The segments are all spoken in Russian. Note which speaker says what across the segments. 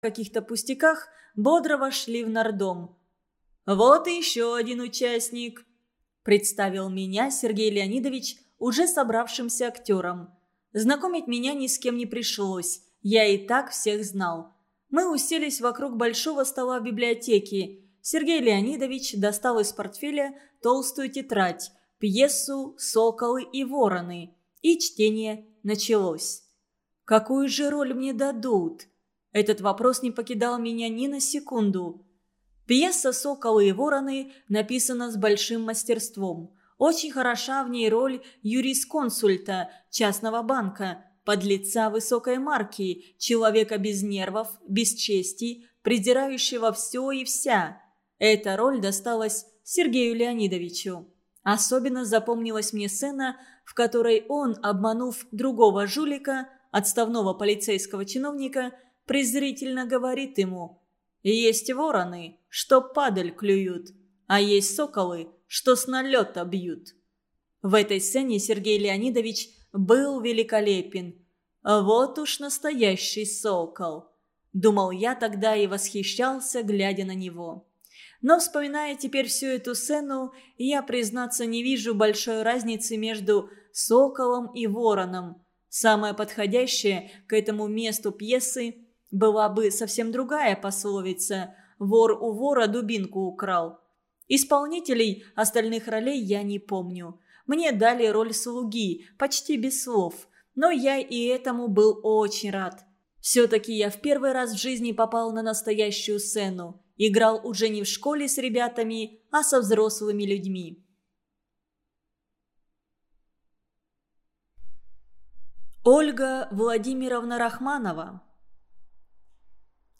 Speaker 1: каких-то пустяках, бодро вошли в нардом. «Вот и еще один участник», – представил меня Сергей Леонидович уже собравшимся актером. Знакомить меня ни с кем не пришлось, я и так всех знал. Мы уселись вокруг большого стола в библиотеке. Сергей Леонидович достал из портфеля толстую тетрадь, пьесу «Соколы и вороны», и чтение началось. Какую же роль мне дадут? Этот вопрос не покидал меня ни на секунду. Пьеса «Соколы и вороны» написана с большим мастерством. Очень хороша в ней роль юрисконсульта частного банка, подлеца высокой марки, человека без нервов, без чести, презирающего все и вся. Эта роль досталась Сергею Леонидовичу. Особенно запомнилась мне сцена, в которой он, обманув другого жулика, отставного полицейского чиновника, презрительно говорит ему «Есть вороны, что падаль клюют, а есть соколы, что с налета бьют». В этой сцене Сергей Леонидович был великолепен. Вот уж настоящий сокол. Думал я тогда и восхищался, глядя на него. Но, вспоминая теперь всю эту сцену, я, признаться, не вижу большой разницы между соколом и вороном. Самое подходящее к этому месту пьесы была бы совсем другая пословица «Вор у вора дубинку украл». Исполнителей остальных ролей я не помню. Мне дали роль слуги, почти без слов. Но я и этому был очень рад. Все-таки я в первый раз в жизни попал на настоящую сцену. Играл уже не в школе с ребятами, а со взрослыми людьми. Ольга Владимировна Рахманова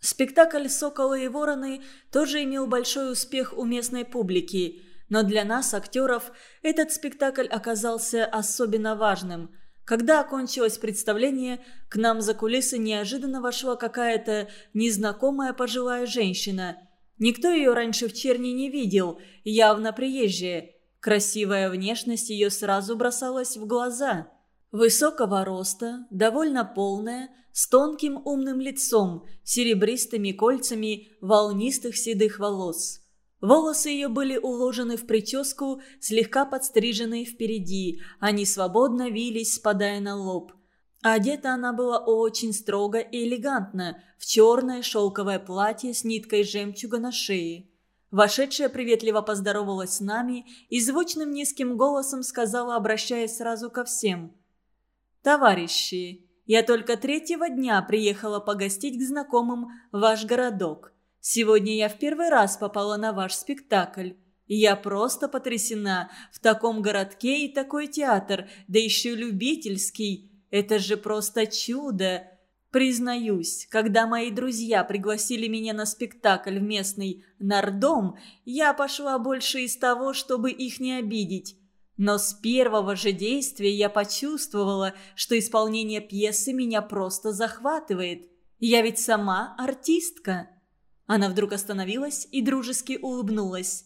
Speaker 1: Спектакль «Соколы и вороны» тоже имел большой успех у местной публики, но для нас, актеров, этот спектакль оказался особенно важным. Когда окончилось представление, к нам за кулисы неожиданно вошла какая-то незнакомая пожилая женщина. Никто ее раньше в Черни не видел, явно приезжая. Красивая внешность ее сразу бросалась в глаза. Высокого роста, довольно полная, с тонким умным лицом, серебристыми кольцами волнистых седых волос. Волосы ее были уложены в прическу, слегка подстриженные впереди, они свободно вились, спадая на лоб. Одета она была очень строго и элегантно, в черное шелковое платье с ниткой жемчуга на шее. Вошедшая приветливо поздоровалась с нами и звучным низким голосом сказала, обращаясь сразу ко всем. «Товарищи, я только третьего дня приехала погостить к знакомым ваш городок. Сегодня я в первый раз попала на ваш спектакль. Я просто потрясена. В таком городке и такой театр, да еще любительский. Это же просто чудо. Признаюсь, когда мои друзья пригласили меня на спектакль в местный «Нардом», я пошла больше из того, чтобы их не обидеть. Но с первого же действия я почувствовала, что исполнение пьесы меня просто захватывает. Я ведь сама артистка. Она вдруг остановилась и дружески улыбнулась.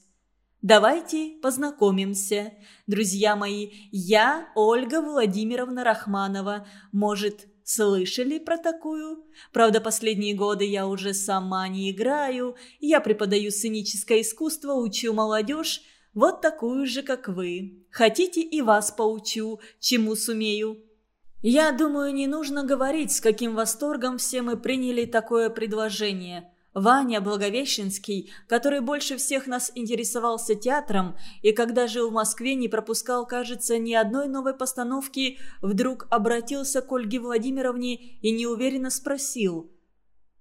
Speaker 1: «Давайте познакомимся. Друзья мои, я Ольга Владимировна Рахманова. Может, слышали про такую? Правда, последние годы я уже сама не играю. Я преподаю сценическое искусство, учу молодежь, вот такую же, как вы. Хотите, и вас поучу, чему сумею». Я думаю, не нужно говорить, с каким восторгом все мы приняли такое предложение. Ваня Благовещенский, который больше всех нас интересовался театром и когда жил в Москве не пропускал, кажется, ни одной новой постановки, вдруг обратился к Ольге Владимировне и неуверенно спросил.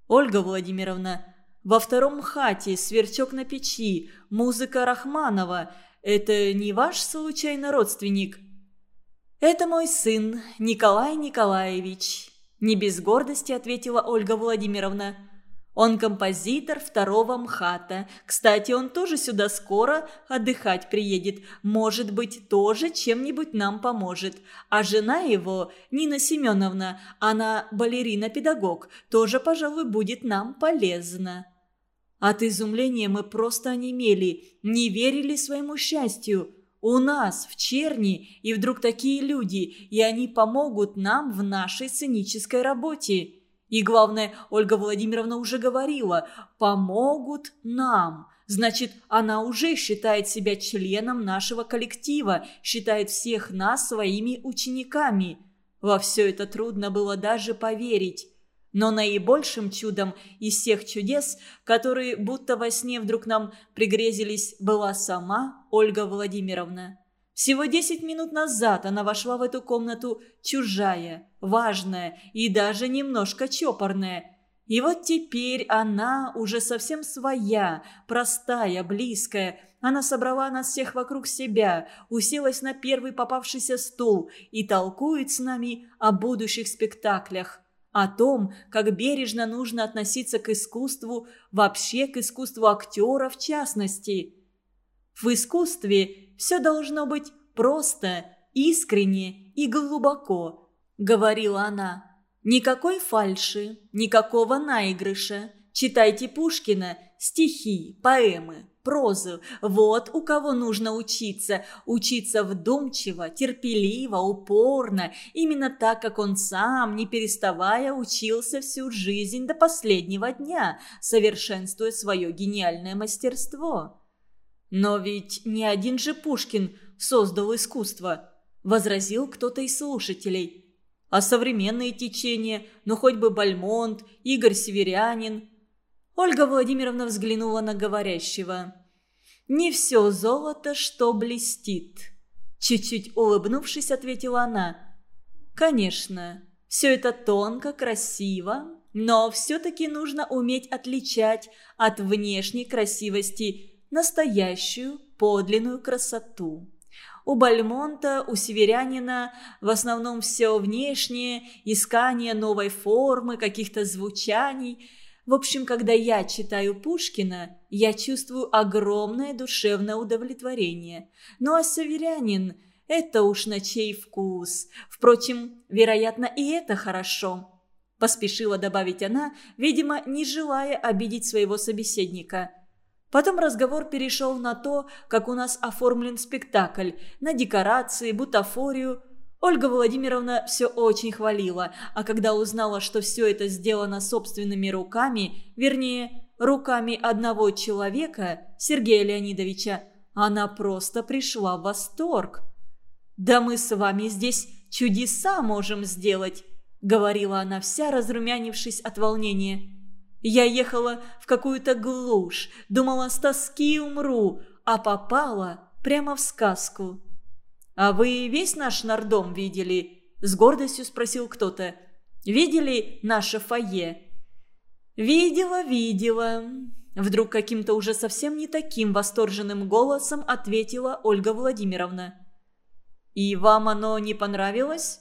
Speaker 1: «Ольга Владимировна, во втором хате сверчок на печи, музыка Рахманова. Это не ваш случайно родственник?» «Это мой сын, Николай Николаевич», – не без гордости ответила Ольга Владимировна. «Он композитор второго МХАТа. Кстати, он тоже сюда скоро отдыхать приедет. Может быть, тоже чем-нибудь нам поможет. А жена его, Нина Семеновна, она балерина-педагог, тоже, пожалуй, будет нам полезна». От изумления мы просто онемели, не верили своему счастью. У нас, в Черни, и вдруг такие люди, и они помогут нам в нашей сценической работе. И главное, Ольга Владимировна уже говорила, помогут нам. Значит, она уже считает себя членом нашего коллектива, считает всех нас своими учениками. Во все это трудно было даже поверить. Но наибольшим чудом из всех чудес, которые будто во сне вдруг нам пригрезились, была сама Ольга Владимировна. Всего десять минут назад она вошла в эту комнату чужая, важная и даже немножко чопорная. И вот теперь она уже совсем своя, простая, близкая. Она собрала нас всех вокруг себя, уселась на первый попавшийся стул и толкует с нами о будущих спектаклях о том, как бережно нужно относиться к искусству, вообще к искусству актера в частности. В искусстве все должно быть просто, искренне и глубоко, говорила она. Никакой фальши, никакого наигрыша. Читайте Пушкина, стихи, поэмы, прозу. Вот у кого нужно учиться. Учиться вдумчиво, терпеливо, упорно. Именно так, как он сам, не переставая, учился всю жизнь до последнего дня, совершенствуя свое гениальное мастерство. «Но ведь не один же Пушкин создал искусство», – возразил кто-то из слушателей. «А современные течения, ну хоть бы Бальмонт, Игорь Северянин – Ольга Владимировна взглянула на говорящего. «Не все золото, что блестит», – чуть-чуть улыбнувшись, ответила она. «Конечно, все это тонко, красиво, но все-таки нужно уметь отличать от внешней красивости настоящую, подлинную красоту». У Бальмонта, у северянина в основном все внешнее, искание новой формы, каких-то звучаний – в общем, когда я читаю Пушкина, я чувствую огромное душевное удовлетворение. Ну а северянин – это уж на чей вкус. Впрочем, вероятно, и это хорошо. Поспешила добавить она, видимо, не желая обидеть своего собеседника. Потом разговор перешел на то, как у нас оформлен спектакль, на декорации, бутафорию – Ольга Владимировна все очень хвалила, а когда узнала, что все это сделано собственными руками, вернее, руками одного человека, Сергея Леонидовича, она просто пришла в восторг. «Да мы с вами здесь чудеса можем сделать», — говорила она вся, разрумянившись от волнения. «Я ехала в какую-то глушь, думала, с тоски умру, а попала прямо в сказку». «А вы весь наш нардом видели?» – с гордостью спросил кто-то. «Видели наше фойе?» «Видела, видела», – вдруг каким-то уже совсем не таким восторженным голосом ответила Ольга Владимировна. «И вам оно не понравилось?»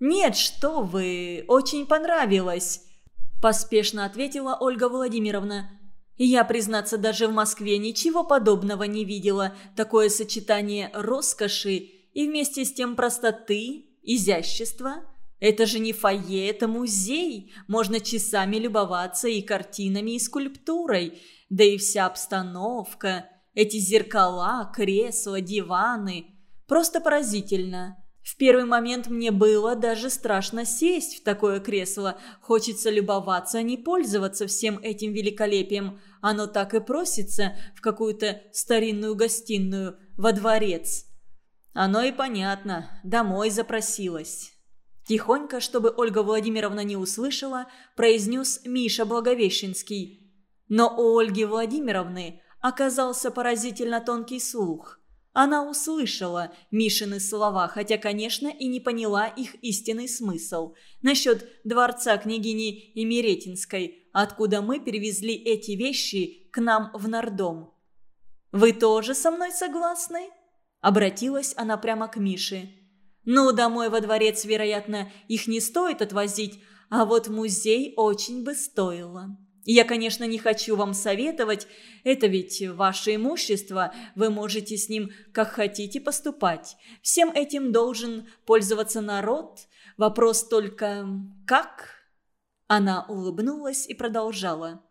Speaker 1: «Нет, что вы, очень понравилось», – поспешно ответила Ольга Владимировна. Я, признаться, даже в Москве ничего подобного не видела. Такое сочетание роскоши и вместе с тем простоты, изящества. Это же не фойе, это музей. Можно часами любоваться и картинами, и скульптурой. Да и вся обстановка. Эти зеркала, кресла, диваны. Просто поразительно. В первый момент мне было даже страшно сесть в такое кресло. Хочется любоваться, а не пользоваться всем этим великолепием. Оно так и просится в какую-то старинную гостиную, во дворец. Оно и понятно, домой запросилась. Тихонько, чтобы Ольга Владимировна не услышала, произнес Миша Благовещенский. Но у Ольги Владимировны оказался поразительно тонкий слух. Она услышала Мишины слова, хотя, конечно, и не поняла их истинный смысл. Насчет дворца княгини Имеретинской, откуда мы перевезли эти вещи к нам в Нордом. «Вы тоже со мной согласны?» Обратилась она прямо к Мише. «Ну, домой во дворец, вероятно, их не стоит отвозить, а вот музей очень бы стоило». Я, конечно, не хочу вам советовать, это ведь ваше имущество, вы можете с ним как хотите поступать. Всем этим должен пользоваться народ. Вопрос только «как?» Она улыбнулась и продолжала.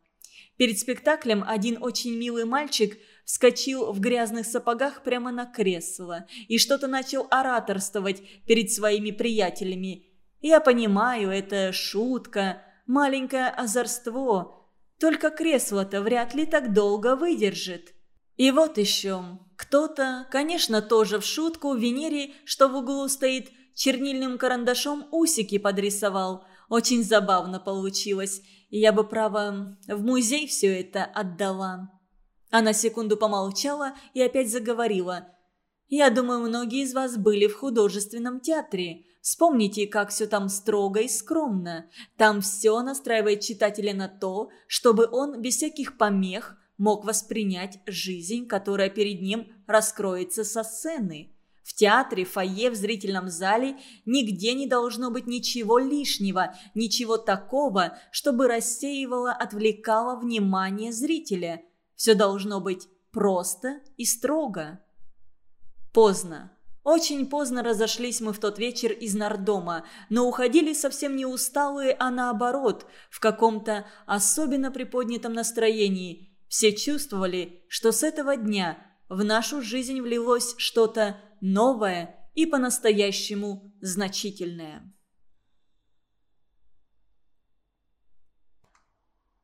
Speaker 1: Перед спектаклем один очень милый мальчик вскочил в грязных сапогах прямо на кресло и что-то начал ораторствовать перед своими приятелями. Я понимаю, это шутка, маленькое озорство. Только кресло-то вряд ли так долго выдержит. И вот еще. Кто-то, конечно, тоже в шутку Венере, что в углу стоит, чернильным карандашом усики подрисовал. Очень забавно получилось. Я бы, право, в музей все это отдала. Она секунду помолчала и опять заговорила. «Я думаю, многие из вас были в художественном театре. Вспомните, как все там строго и скромно. Там все настраивает читателя на то, чтобы он без всяких помех мог воспринять жизнь, которая перед ним раскроется со сцены. В театре, фойе, в зрительном зале нигде не должно быть ничего лишнего, ничего такого, чтобы рассеивало, отвлекало внимание зрителя. Все должно быть просто и строго. Поздно. Очень поздно разошлись мы в тот вечер из Нардома, но уходили совсем не усталые, а наоборот, в каком-то особенно приподнятом настроении. Все чувствовали, что с этого дня в нашу жизнь влилось что-то новое и по-настоящему значительное.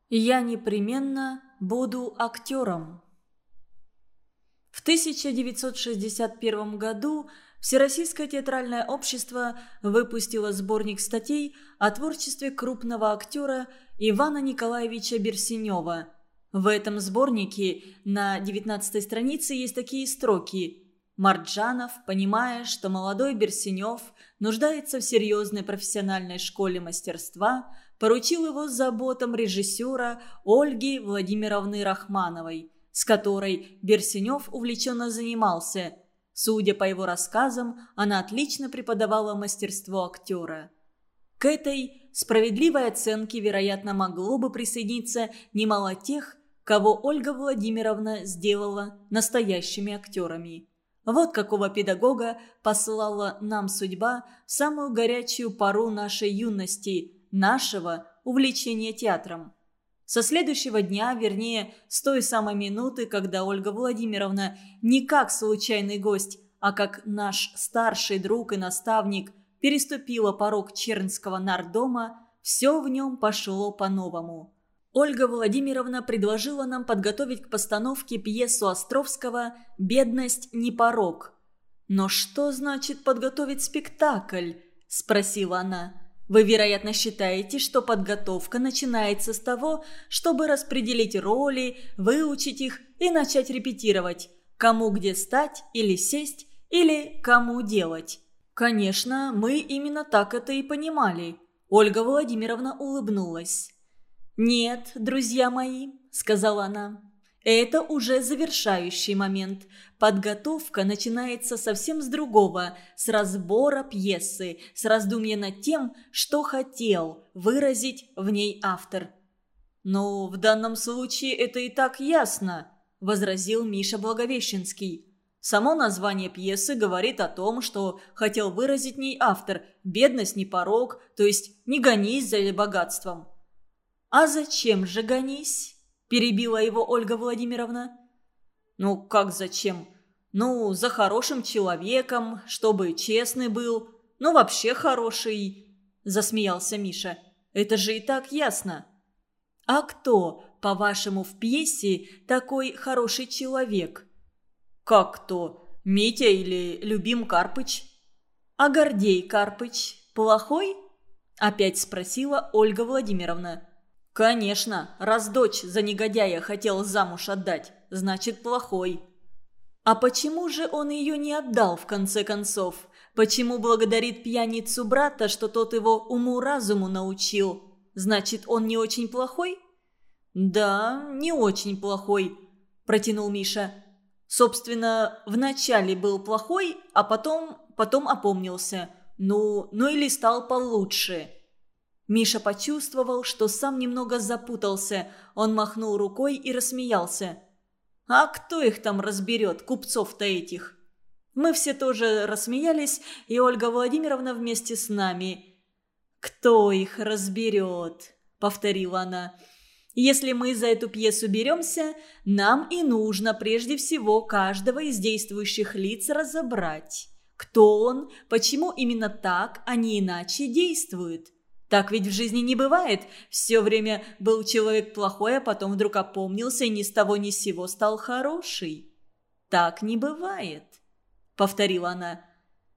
Speaker 1: Я непременно буду актером. В 1961 году Всероссийское театральное общество выпустило сборник статей о творчестве крупного актера Ивана Николаевича Берсенева. В этом сборнике на 19 странице есть такие строки Марджанов, понимая, что молодой Берсенев нуждается в серьезной профессиональной школе мастерства, поручил его заботам режиссера Ольги Владимировны Рахмановой – с которой Берсенев увлеченно занимался. Судя по его рассказам, она отлично преподавала мастерство актера. К этой справедливой оценке, вероятно, могло бы присоединиться немало тех, кого Ольга Владимировна сделала настоящими актерами. Вот какого педагога послала нам судьба в самую горячую пору нашей юности, нашего увлечения театром. Со следующего дня, вернее, с той самой минуты, когда Ольга Владимировна не как случайный гость, а как наш старший друг и наставник переступила порог Чернского нардома, все в нем пошло по-новому. Ольга Владимировна предложила нам подготовить к постановке пьесу Островского «Бедность не порог». «Но что значит подготовить спектакль?» – спросила она. Вы, вероятно, считаете, что подготовка начинается с того, чтобы распределить роли, выучить их и начать репетировать, кому где стать или сесть, или кому делать. Конечно, мы именно так это и понимали. Ольга Владимировна улыбнулась. «Нет, друзья мои», — сказала она, это уже завершающий момент. Подготовка начинается совсем с другого, с разбора пьесы, с раздумья над тем, что хотел выразить в ней автор. «Но в данном случае это и так ясно», – возразил Миша Благовещенский. Само название пьесы говорит о том, что хотел выразить в ней автор «бедность не порог», то есть «не гонись за богатством». «А зачем же гонись?» – перебила его Ольга Владимировна. «Ну, как зачем? Ну, за хорошим человеком, чтобы честный был. Ну, вообще хороший», – засмеялся Миша. «Это же и так ясно». «А кто, по-вашему, в пьесе такой хороший человек?» «Как кто? Митя или Любим Карпыч?» «А Гордей Карпыч плохой?» – опять спросила Ольга Владимировна. «Конечно, раз дочь за негодяя хотел замуж отдать, значит плохой». «А почему же он ее не отдал, в конце концов? Почему благодарит пьяницу брата, что тот его уму-разуму научил? Значит, он не очень плохой?» «Да, не очень плохой», – протянул Миша. «Собственно, вначале был плохой, а потом, потом опомнился. Ну, ну или стал получше». Миша почувствовал, что сам немного запутался. Он махнул рукой и рассмеялся. «А кто их там разберет, купцов-то этих?» Мы все тоже рассмеялись, и Ольга Владимировна вместе с нами. «Кто их разберет?» – повторила она. «Если мы за эту пьесу беремся, нам и нужно прежде всего каждого из действующих лиц разобрать. Кто он, почему именно так, а не иначе действует. Так ведь в жизни не бывает. Все время был человек плохой, а потом вдруг опомнился и ни с того ни с сего стал хороший. Так не бывает, повторила она.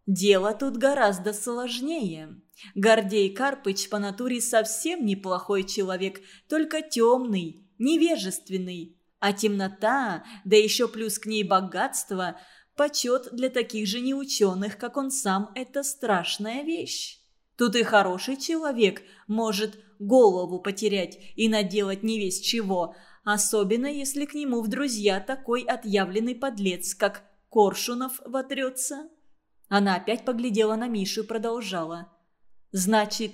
Speaker 1: Дело тут гораздо сложнее. Гордей Карпыч по натуре совсем неплохой человек, только темный, невежественный. А темнота, да еще плюс к ней богатство, почет для таких же неученых, как он сам, это страшная вещь. Тут и хороший человек может голову потерять и наделать не весь чего, особенно если к нему в друзья такой отъявленный подлец, как Коршунов вотрется. Она опять поглядела на Мишу и продолжала. «Значит,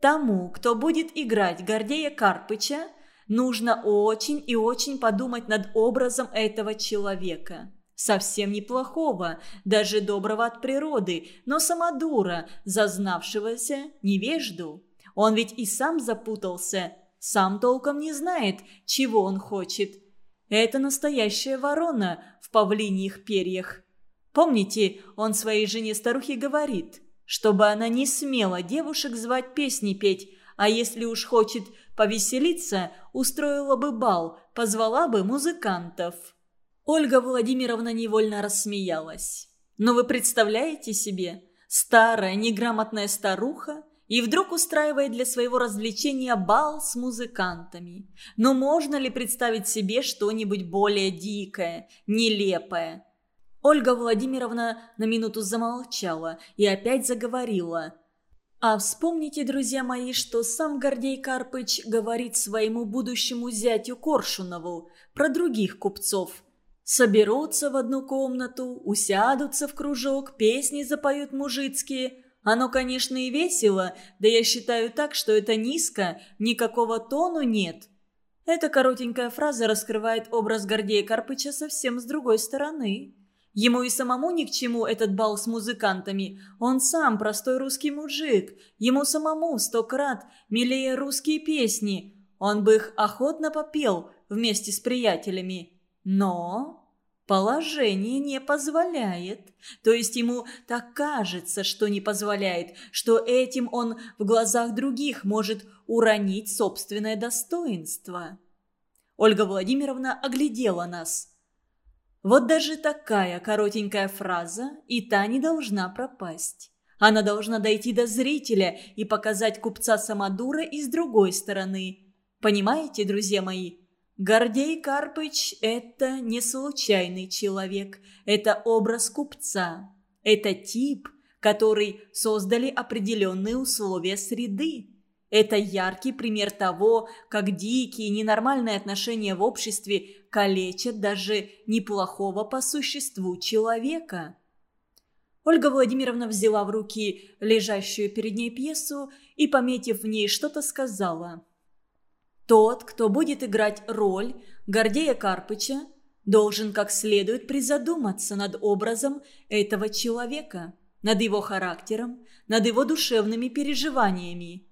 Speaker 1: тому, кто будет играть Гордея Карпыча, нужно очень и очень подумать над образом этого человека. Совсем неплохого, даже доброго от природы, но самодура, зазнавшегося невежду. Он ведь и сам запутался, сам толком не знает, чего он хочет. Это настоящая ворона в павлиньих перьях. Помните, он своей жене-старухе говорит, чтобы она не смела девушек звать песни петь, а если уж хочет повеселиться, устроила бы бал, позвала бы музыкантов. Ольга Владимировна невольно рассмеялась. Но вы представляете себе, старая неграмотная старуха и вдруг устраивает для своего развлечения бал с музыкантами. Но можно ли представить себе что-нибудь более дикое, нелепое? Ольга Владимировна на минуту замолчала и опять заговорила. «А вспомните, друзья мои, что сам Гордей Карпыч говорит своему будущему зятю Коршунову про других купцов. Соберутся в одну комнату, усядутся в кружок, песни запоют мужицкие. Оно, конечно, и весело, да я считаю так, что это низко, никакого тону нет». Эта коротенькая фраза раскрывает образ Гордея Карпыча совсем с другой стороны. Ему и самому ни к чему этот бал с музыкантами. Он сам простой русский мужик. Ему самому сто крат милее русские песни. Он бы их охотно попел вместе с приятелями. Но положение не позволяет. То есть ему так кажется, что не позволяет, что этим он в глазах других может уронить собственное достоинство. Ольга Владимировна оглядела нас – вот даже такая коротенькая фраза и та не должна пропасть. Она должна дойти до зрителя и показать купца Самодура и с другой стороны. Понимаете, друзья мои? Гордей Карпыч – это не случайный человек, это образ купца. Это тип, который создали определенные условия среды. Это яркий пример того, как дикие, ненормальные отношения в обществе калечат даже неплохого по существу человека. Ольга Владимировна взяла в руки лежащую перед ней пьесу и, пометив в ней что-то, сказала. «Тот, кто будет играть роль Гордея Карпыча, должен как следует призадуматься над образом этого человека, над его характером, над его душевными переживаниями.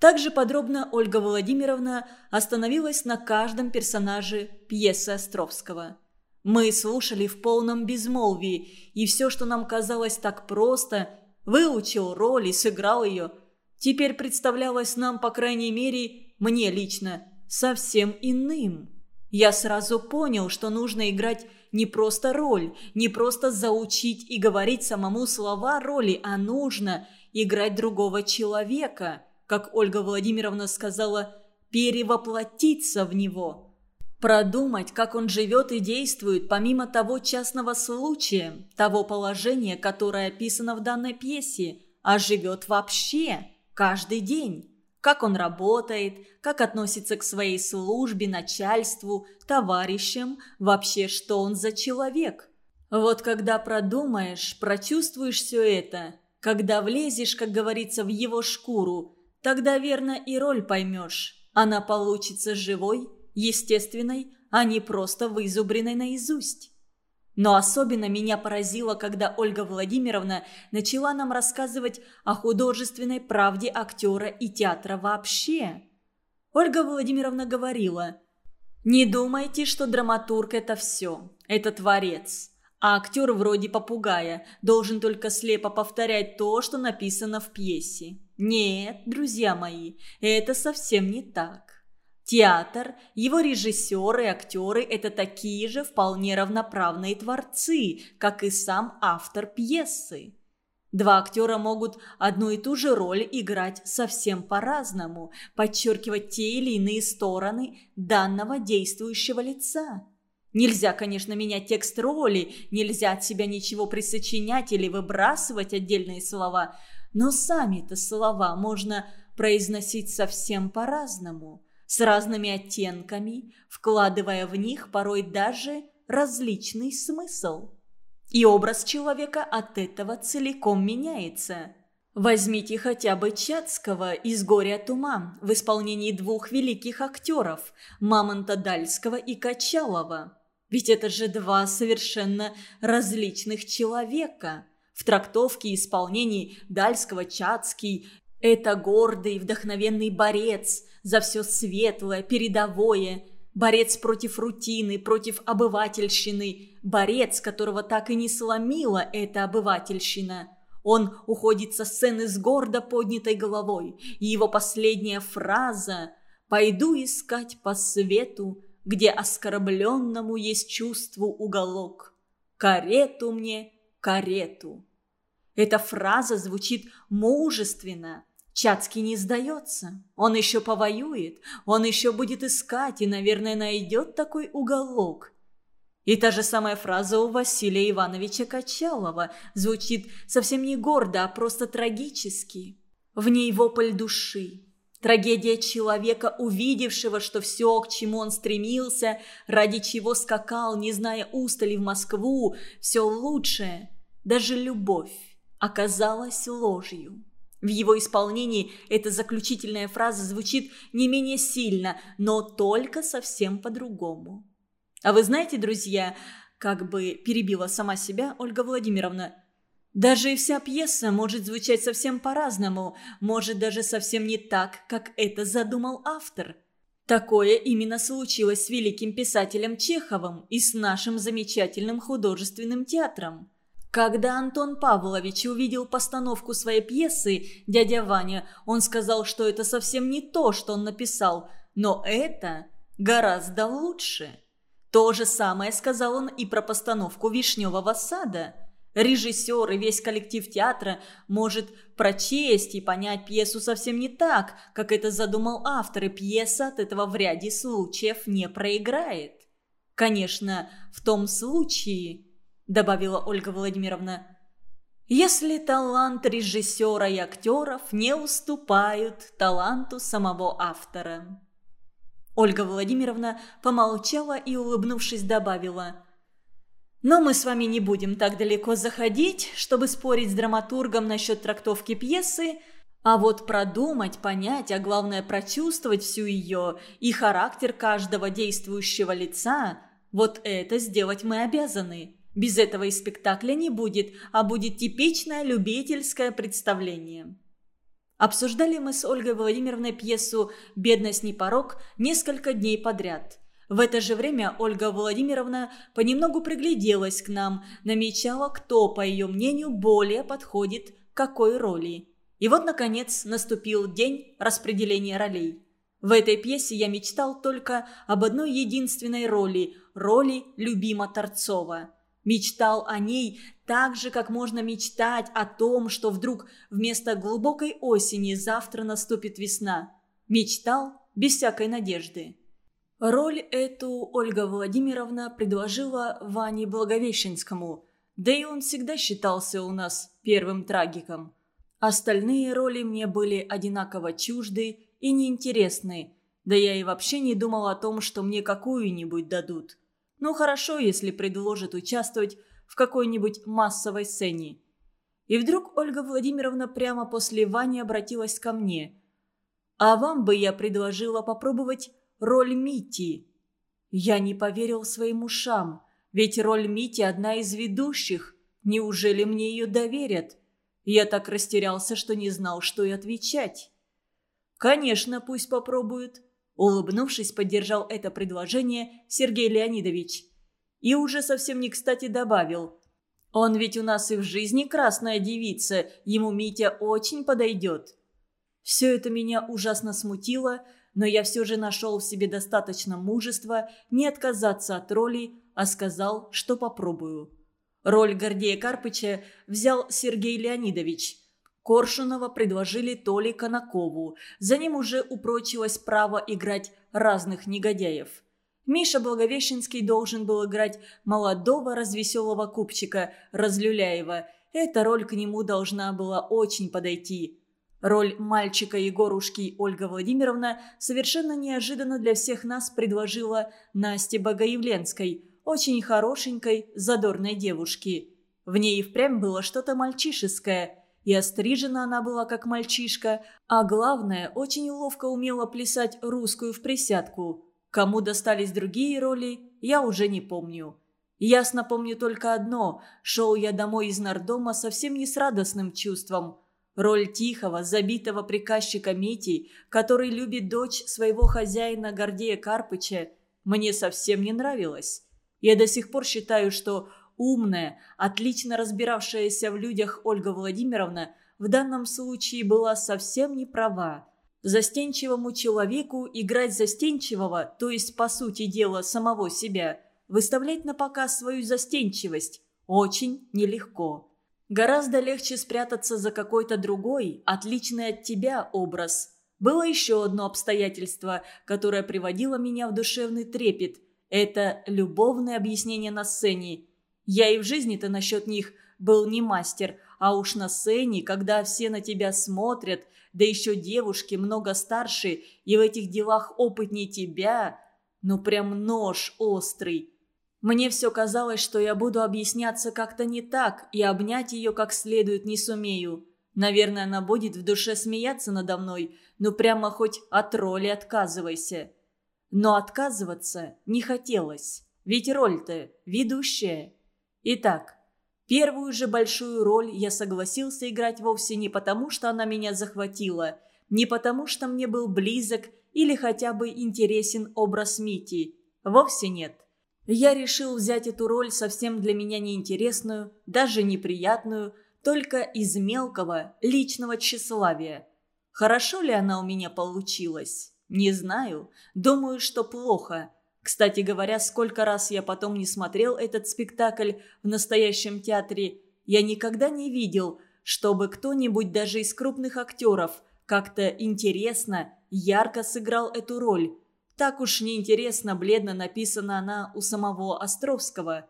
Speaker 1: Также подробно Ольга Владимировна остановилась на каждом персонаже пьесы Островского. Мы слушали в полном безмолвии, и все, что нам казалось так просто, выучил роль и сыграл ее, теперь представлялось нам, по крайней мере, мне лично, совсем иным. Я сразу понял, что нужно играть не просто роль, не просто заучить и говорить самому слова роли, а нужно играть другого человека – как Ольга Владимировна сказала, перевоплотиться в него. Продумать, как он живет и действует, помимо того частного случая, того положения, которое описано в данной пьесе, а живет вообще, каждый день. Как он работает, как относится к своей службе, начальству, товарищам, вообще что он за человек. Вот когда продумаешь, прочувствуешь все это, когда влезешь, как говорится, в его шкуру, Тогда верно и роль поймешь. Она получится живой, естественной, а не просто вызубренной наизусть. Но особенно меня поразило, когда Ольга Владимировна начала нам рассказывать о художественной правде актера и театра вообще. Ольга Владимировна говорила, «Не думайте, что драматург – это все, это творец, а актер вроде попугая должен только слепо повторять то, что написано в пьесе. Нет, друзья мои, это совсем не так. Театр, его режиссеры и актеры – это такие же вполне равноправные творцы, как и сам автор пьесы. Два актера могут одну и ту же роль играть совсем по-разному, подчеркивать те или иные стороны данного действующего лица. Нельзя, конечно, менять текст роли, нельзя от себя ничего присочинять или выбрасывать отдельные слова, но сами-то слова можно произносить совсем по-разному – с разными оттенками, вкладывая в них порой даже различный смысл. И образ человека от этого целиком меняется. Возьмите хотя бы Чацкого из «Горя от ума» в исполнении двух великих актеров – Мамонта Дальского и Качалова. Ведь это же два совершенно различных человека. В трактовке и исполнении Дальского Чацкий – это гордый, вдохновенный борец – за все светлое, передовое. Борец против рутины, против обывательщины. Борец, которого так и не сломила эта обывательщина. Он уходит со сцены с гордо поднятой головой, и его последняя фраза «Пойду искать по свету, где оскорбленному есть чувству уголок. Карету мне, карету». Эта фраза звучит мужественно, Чацкий не сдается. Он еще повоюет, он еще будет искать и, наверное, найдет такой уголок. И та же самая фраза у Василия Ивановича Качалова звучит совсем не гордо, а просто трагически. В ней вопль души. Трагедия человека, увидевшего, что все, к чему он стремился, ради чего скакал, не зная устали в Москву, все лучшее, даже любовь, оказалась ложью. В его исполнении эта заключительная фраза звучит не менее сильно, но только совсем по-другому. А вы знаете, друзья, как бы перебила сама себя Ольга Владимировна, даже и вся пьеса может звучать совсем по-разному, может даже совсем не так, как это задумал автор. Такое именно случилось с великим писателем Чеховым и с нашим замечательным художественным театром. Когда Антон Павлович увидел постановку своей пьесы «Дядя Ваня», он сказал, что это совсем не то, что он написал, но это гораздо лучше. То же самое сказал он и про постановку «Вишневого сада». Режиссер и весь коллектив театра может прочесть и понять пьесу совсем не так, как это задумал автор, и пьеса от этого в ряде случаев не проиграет. Конечно, в том случае, – добавила Ольга Владимировна. «Если талант режиссера и актеров не уступают таланту самого автора». Ольга Владимировна помолчала и, улыбнувшись, добавила. «Но мы с вами не будем так далеко заходить, чтобы спорить с драматургом насчет трактовки пьесы, а вот продумать, понять, а главное прочувствовать всю ее и характер каждого действующего лица – вот это сделать мы обязаны». Без этого и спектакля не будет, а будет типичное любительское представление. Обсуждали мы с Ольгой Владимировной пьесу «Бедность не порог» несколько дней подряд. В это же время Ольга Владимировна понемногу пригляделась к нам, намечала, кто, по ее мнению, более подходит к какой роли. И вот, наконец, наступил день распределения ролей. В этой пьесе я мечтал только об одной единственной роли – роли любима Торцова – Мечтал о ней так же, как можно мечтать о том, что вдруг вместо глубокой осени завтра наступит весна. Мечтал без всякой надежды. Роль эту Ольга Владимировна предложила Ване Благовещенскому, да и он всегда считался у нас первым трагиком. Остальные роли мне были одинаково чужды и неинтересны, да я и вообще не думал о том, что мне какую-нибудь дадут. Ну хорошо, если предложат участвовать в какой-нибудь массовой сцене. И вдруг Ольга Владимировна прямо после Вани обратилась ко мне. «А вам бы я предложила попробовать роль Мити». Я не поверил своим ушам, ведь роль Мити одна из ведущих. Неужели мне ее доверят? Я так растерялся, что не знал, что и отвечать. «Конечно, пусть попробуют. Улыбнувшись, поддержал это предложение Сергей Леонидович. И уже совсем не кстати добавил. «Он ведь у нас и в жизни красная девица, ему Митя очень подойдет». Все это меня ужасно смутило, но я все же нашел в себе достаточно мужества не отказаться от роли, а сказал, что попробую. Роль Гордея Карпыча взял Сергей Леонидович. Коршунова предложили Толе Конакову. За ним уже упрочилось право играть разных негодяев. Миша Благовещенский должен был играть молодого развеселого купчика Разлюляева. Эта роль к нему должна была очень подойти. Роль мальчика Егорушки Ольга Владимировна совершенно неожиданно для всех нас предложила Насте Богоявленской, очень хорошенькой, задорной девушки. В ней и впрямь было что-то мальчишеское – и острижена она была как мальчишка, а главное, очень ловко умела плясать русскую в присядку. Кому достались другие роли, я уже не помню. Ясно помню только одно – шел я домой из нардома совсем не с радостным чувством. Роль тихого, забитого приказчика Мити, который любит дочь своего хозяина Гордея Карпыча, мне совсем не нравилась. Я до сих пор считаю, что умная, отлично разбиравшаяся в людях Ольга Владимировна в данном случае была совсем не права. Застенчивому человеку играть застенчивого, то есть, по сути дела, самого себя, выставлять на показ свою застенчивость очень нелегко. Гораздо легче спрятаться за какой-то другой, отличный от тебя образ. Было еще одно обстоятельство, которое приводило меня в душевный трепет. Это любовное объяснение на сцене. Я и в жизни-то насчет них был не мастер, а уж на сцене, когда все на тебя смотрят – да еще девушки много старше и в этих делах опытнее тебя, ну прям нож острый. Мне все казалось, что я буду объясняться как-то не так и обнять ее как следует не сумею. Наверное, она будет в душе смеяться надо мной, ну прямо хоть от роли отказывайся. Но отказываться не хотелось, ведь роль-то ведущая. Итак, Первую же большую роль я согласился играть вовсе не потому, что она меня захватила, не потому, что мне был близок или хотя бы интересен образ Мити. Вовсе нет. Я решил взять эту роль совсем для меня неинтересную, даже неприятную, только из мелкого личного тщеславия. Хорошо ли она у меня получилась? Не знаю. Думаю, что плохо. Кстати говоря, сколько раз я потом не смотрел этот спектакль в настоящем театре, я никогда не видел, чтобы кто-нибудь даже из крупных актеров как-то интересно, ярко сыграл эту роль. Так уж неинтересно, бледно написана она у самого Островского.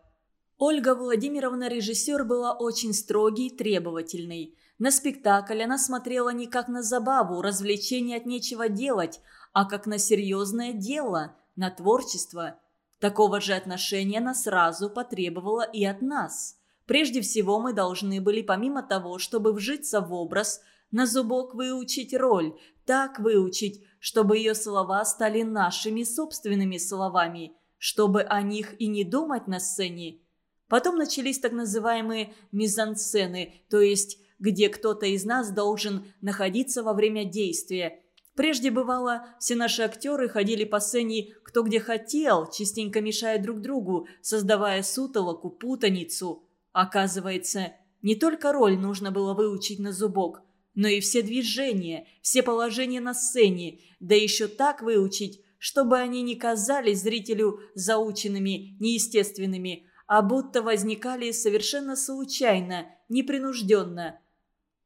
Speaker 1: Ольга Владимировна, режиссер, была очень строгий, требовательный. На спектакль она смотрела не как на забаву, развлечение от нечего делать, а как на серьезное дело – на творчество. Такого же отношения она сразу потребовала и от нас. Прежде всего мы должны были, помимо того, чтобы вжиться в образ, на зубок выучить роль, так выучить, чтобы ее слова стали нашими собственными словами, чтобы о них и не думать на сцене. Потом начались так называемые мизансцены, то есть где кто-то из нас должен находиться во время действия – Прежде бывало, все наши актеры ходили по сцене кто где хотел, частенько мешая друг другу, создавая сутолоку, путаницу. Оказывается, не только роль нужно было выучить на зубок, но и все движения, все положения на сцене, да еще так выучить, чтобы они не казались зрителю заученными, неестественными, а будто возникали совершенно случайно, непринужденно –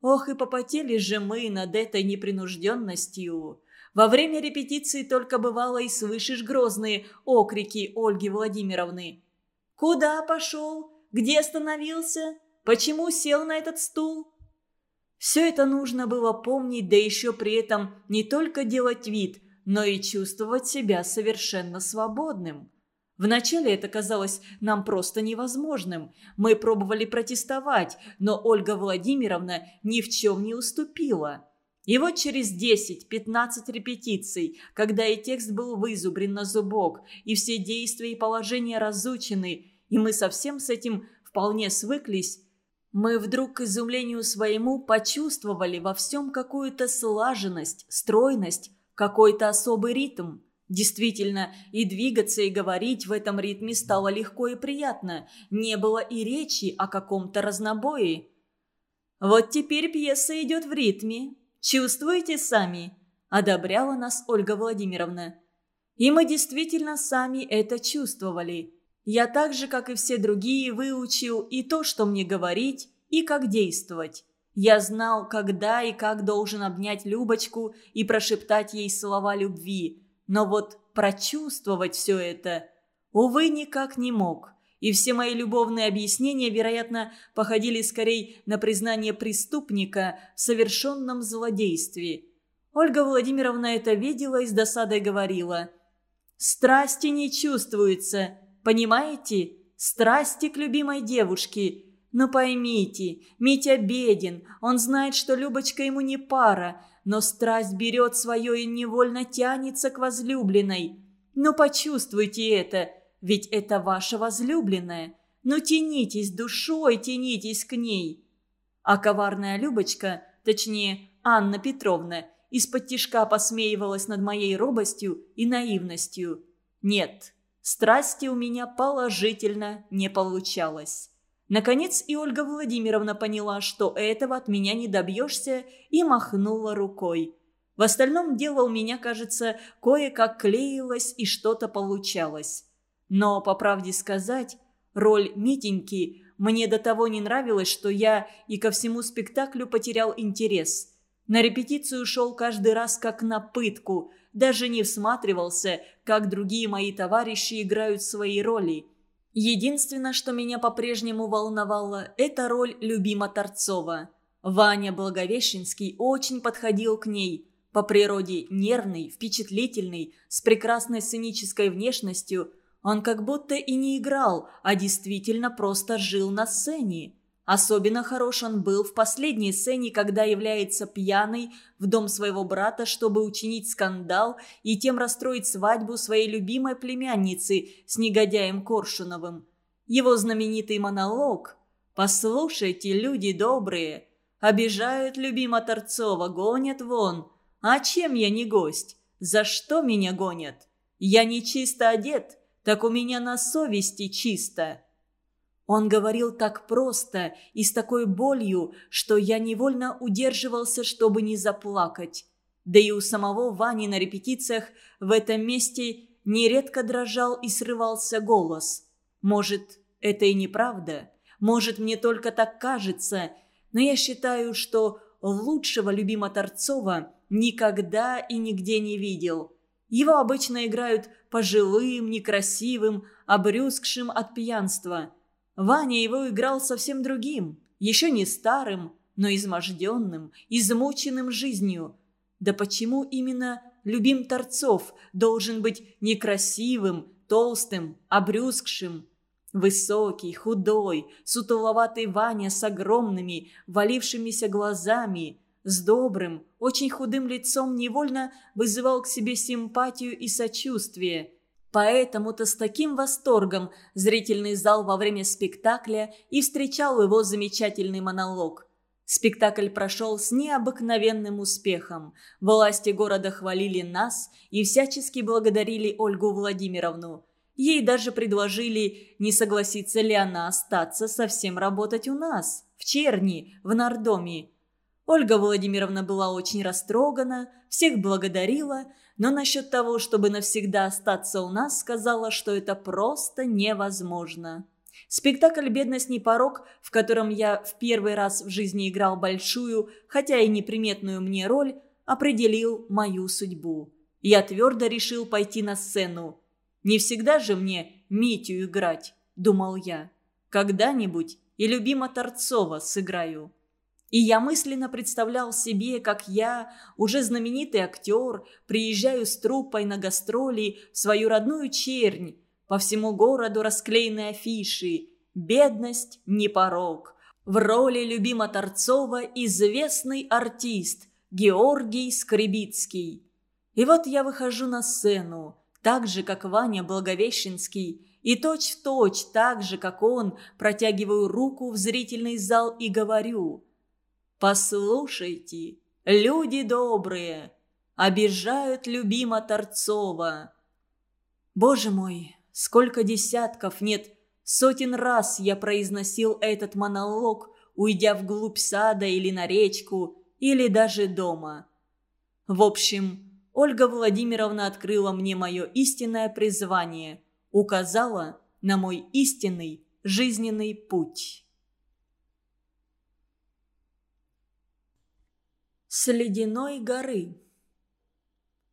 Speaker 1: Ох, и попотели же мы над этой непринужденностью. Во время репетиции только бывало и слышишь грозные окрики Ольги Владимировны. «Куда пошел? Где остановился? Почему сел на этот стул?» Все это нужно было помнить, да еще при этом не только делать вид, но и чувствовать себя совершенно свободным. Вначале это казалось нам просто невозможным. Мы пробовали протестовать, но Ольга Владимировна ни в чем не уступила. И вот через 10-15 репетиций, когда и текст был вызубрен на зубок, и все действия и положения разучены, и мы совсем с этим вполне свыклись, мы вдруг к изумлению своему почувствовали во всем какую-то слаженность, стройность, какой-то особый ритм – Действительно, и двигаться, и говорить в этом ритме стало легко и приятно. Не было и речи о каком-то разнобое. «Вот теперь пьеса идет в ритме», Чувствуете сами?» – одобряла нас Ольга Владимировна. И мы действительно сами это чувствовали. Я так же, как и все другие, выучил и то, что мне говорить, и как действовать. Я знал, когда и как должен обнять Любочку и прошептать ей слова любви. Но вот прочувствовать все это, увы, никак не мог. И все мои любовные объяснения, вероятно, походили скорее на признание преступника в совершенном злодействе. Ольга Владимировна это видела и с досадой говорила. «Страсти не чувствуется, понимаете? Страсти к любимой девушке. Но поймите, Митя беден, он знает, что Любочка ему не пара, но страсть берет свое и невольно тянется к возлюбленной. Ну почувствуйте это, ведь это ваша возлюбленная. Ну тянитесь душой, тянитесь к ней. А коварная Любочка, точнее Анна Петровна, из-под тишка посмеивалась над моей робостью и наивностью. Нет, страсти у меня положительно не получалось. Наконец и Ольга Владимировна поняла, что этого от меня не добьешься, и махнула рукой. В остальном дело у меня, кажется, кое-как клеилось и что-то получалось. Но, по правде сказать, роль Митеньки мне до того не нравилась, что я и ко всему спектаклю потерял интерес. На репетицию шел каждый раз как на пытку, даже не всматривался, как другие мои товарищи играют свои роли – Единственное, что меня по-прежнему волновало, это роль любима Торцова. Ваня Благовещенский очень подходил к ней. По природе нервный, впечатлительный, с прекрасной сценической внешностью, он как будто и не играл, а действительно просто жил на сцене. Особенно хорош он был в последней сцене, когда является пьяный в дом своего брата, чтобы учинить скандал и тем расстроить свадьбу своей любимой племянницы с негодяем Коршуновым. Его знаменитый монолог «Послушайте, люди добрые, обижают любима Торцова, гонят вон. А чем я не гость? За что меня гонят? Я не чисто одет, так у меня на совести чисто». Он говорил так просто и с такой болью, что я невольно удерживался, чтобы не заплакать. Да и у самого Вани на репетициях в этом месте нередко дрожал и срывался голос. Может, это и неправда? Может, мне только так кажется? Но я считаю, что лучшего любима Торцова никогда и нигде не видел. Его обычно играют пожилым, некрасивым, обрюзгшим от пьянства – Ваня его играл совсем другим, еще не старым, но изможденным, измученным жизнью. Да почему именно любим Торцов должен быть некрасивым, толстым, обрюзгшим? Высокий, худой, сутуловатый Ваня с огромными, валившимися глазами, с добрым, очень худым лицом невольно вызывал к себе симпатию и сочувствие – Поэтому-то с таким восторгом зрительный зал во время спектакля и встречал его замечательный монолог. Спектакль прошел с необыкновенным успехом. Власти города хвалили нас и всячески благодарили Ольгу Владимировну. Ей даже предложили, не согласится ли она остаться совсем работать у нас, в Черни, в Нардоме. Ольга Владимировна была очень растрогана, всех благодарила, но насчет того, чтобы навсегда остаться у нас, сказала, что это просто невозможно. Спектакль «Бедность не порог», в котором я в первый раз в жизни играл большую, хотя и неприметную мне роль, определил мою судьбу. Я твердо решил пойти на сцену. «Не всегда же мне Митю играть», — думал я. «Когда-нибудь и любима Торцова сыграю». И я мысленно представлял себе, как я, уже знаменитый актер, приезжаю с труппой на гастроли в свою родную чернь. По всему городу расклеены афиши «Бедность не порог». В роли любима Торцова известный артист Георгий Скребицкий. И вот я выхожу на сцену, так же, как Ваня Благовещенский, и точь-в-точь, точь, так же, как он, протягиваю руку в зрительный зал и говорю – Послушайте, люди добрые, обижают любима Торцова. Боже мой, сколько десятков, нет, сотен раз я произносил этот монолог, уйдя вглубь сада или на речку, или даже дома. В общем, Ольга Владимировна открыла мне мое истинное призвание, указала на мой истинный жизненный путь. С ледяной горы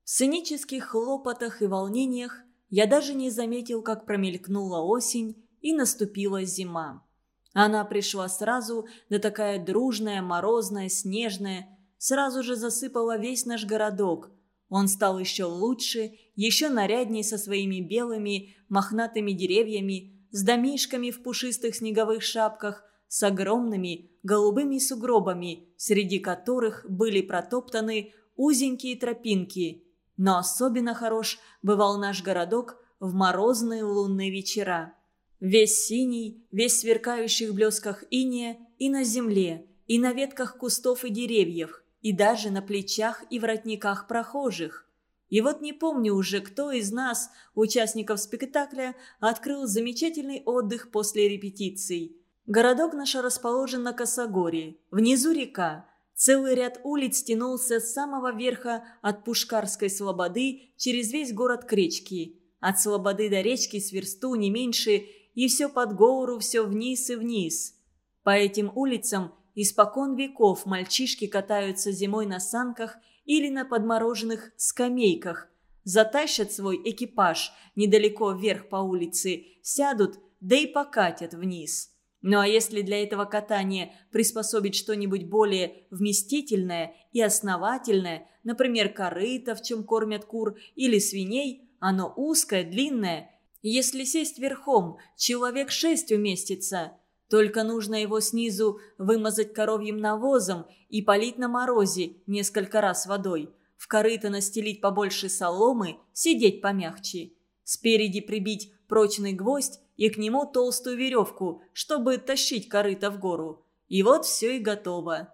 Speaker 1: В сценических хлопотах и волнениях я даже не заметил, как промелькнула осень и наступила зима. Она пришла сразу, да такая дружная, морозная, снежная, сразу же засыпала весь наш городок. Он стал еще лучше, еще нарядней со своими белыми, мохнатыми деревьями, с домишками в пушистых снеговых шапках, с огромными голубыми сугробами, среди которых были протоптаны узенькие тропинки. Но особенно хорош бывал наш городок в морозные лунные вечера. Весь синий, весь сверкающий в блесках иния и на земле, и на ветках кустов и деревьев, и даже на плечах и воротниках прохожих. И вот не помню уже, кто из нас, участников спектакля, открыл замечательный отдых после репетиций. Городок наш расположен на Косогоре, внизу река. Целый ряд улиц тянулся с самого верха от Пушкарской слободы через весь город к речке. От слободы до речки с версту не меньше и все под гору, все вниз и вниз. По этим улицам испокон веков мальчишки катаются зимой на санках или на подмороженных скамейках, затащат свой экипаж недалеко вверх по улице, сядут, да и покатят вниз. Ну а если для этого катания приспособить что-нибудь более вместительное и основательное, например, корыто, в чем кормят кур, или свиней, оно узкое, длинное – если сесть верхом, человек шесть уместится. Только нужно его снизу вымазать коровьим навозом и полить на морозе несколько раз водой. В корыто настелить побольше соломы, сидеть помягче. Спереди прибить прочный гвоздь и к нему толстую веревку, чтобы тащить корыто в гору. И вот все и готово.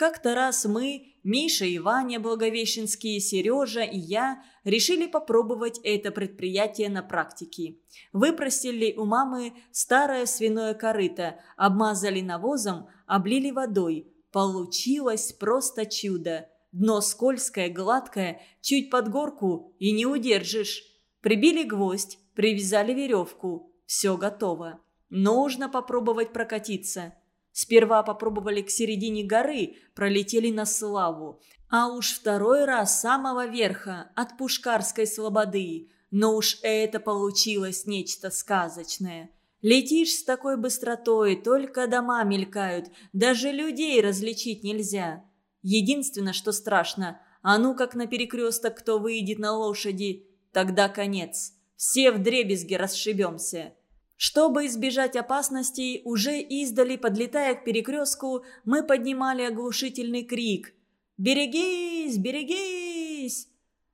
Speaker 1: Как-то раз мы, Миша и Ваня Благовещенские, Сережа и я решили попробовать это предприятие на практике. Выпросили у мамы старое свиное корыто, обмазали навозом, облили водой. Получилось просто чудо. Дно скользкое, гладкое, чуть под горку и не удержишь. Прибили гвоздь, привязали веревку. Все готово. Нужно попробовать прокатиться. Сперва попробовали к середине горы, пролетели на славу. А уж второй раз самого верха, от Пушкарской слободы. Но уж это получилось нечто сказочное. Летишь с такой быстротой, только дома мелькают, даже людей различить нельзя. Единственное, что страшно, а ну как на перекресток кто выйдет на лошади, тогда конец. Все в дребезги расшибемся. Чтобы избежать опасностей, уже издали, подлетая к перекрестку, мы поднимали оглушительный крик «Берегись! Берегись!».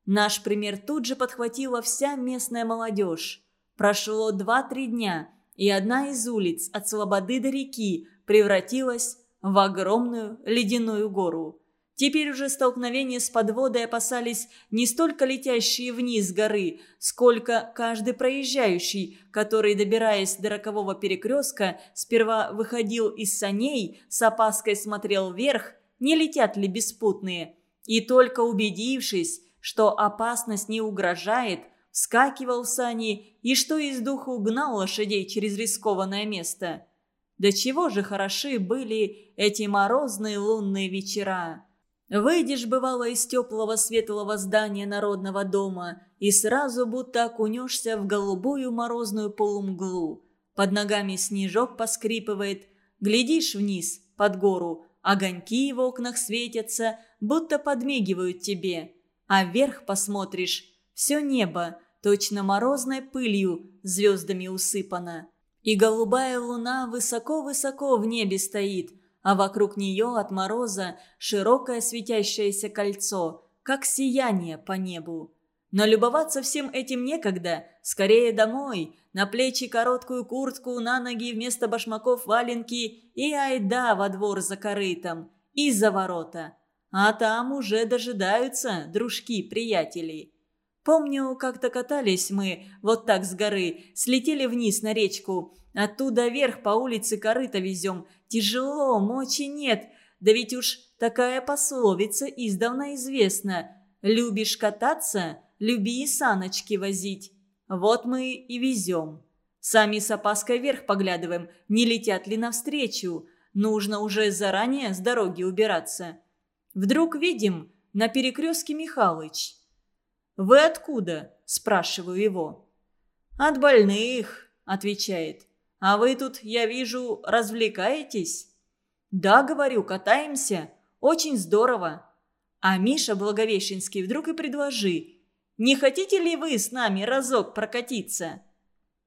Speaker 1: Наш пример тут же подхватила вся местная молодежь. Прошло два-три дня, и одна из улиц от Слободы до реки превратилась в огромную ледяную гору. Теперь уже столкновения с подводой опасались не столько летящие вниз горы, сколько каждый проезжающий, который, добираясь до рокового перекрестка, сперва выходил из саней, с опаской смотрел вверх, не летят ли беспутные. И только убедившись, что опасность не угрожает, вскакивал в сани и что из духу гнал лошадей через рискованное место. До чего же хороши были эти морозные лунные вечера. Выйдешь, бывало, из теплого светлого здания Народного дома и сразу будто окунешься в голубую морозную полумглу. Под ногами снежок поскрипывает, глядишь вниз, под гору, огоньки в окнах светятся, будто подмигивают тебе. А вверх посмотришь, все небо, точно морозной пылью, звездами усыпано. И голубая луна высоко-высоко в небе стоит – а вокруг нее от мороза широкое светящееся кольцо, как сияние по небу. Но любоваться всем этим некогда, скорее домой, на плечи короткую куртку, на ноги вместо башмаков валенки и айда во двор за корытом, и за ворота. А там уже дожидаются дружки-приятели. Помню, как-то катались мы вот так с горы, слетели вниз на речку, оттуда вверх по улице корыто везем, Тяжело, мочи нет. Да ведь уж такая пословица издавна известна. Любишь кататься, люби и саночки возить. Вот мы и везем. Сами с опаской вверх поглядываем, не летят ли навстречу. Нужно уже заранее с дороги убираться. Вдруг видим на перекрестке Михалыч. «Вы откуда?» – спрашиваю его. «От больных», – отвечает. «А вы тут, я вижу, развлекаетесь?» «Да, говорю, катаемся. Очень здорово». А Миша Благовещенский вдруг и предложи. «Не хотите ли вы с нами разок прокатиться?»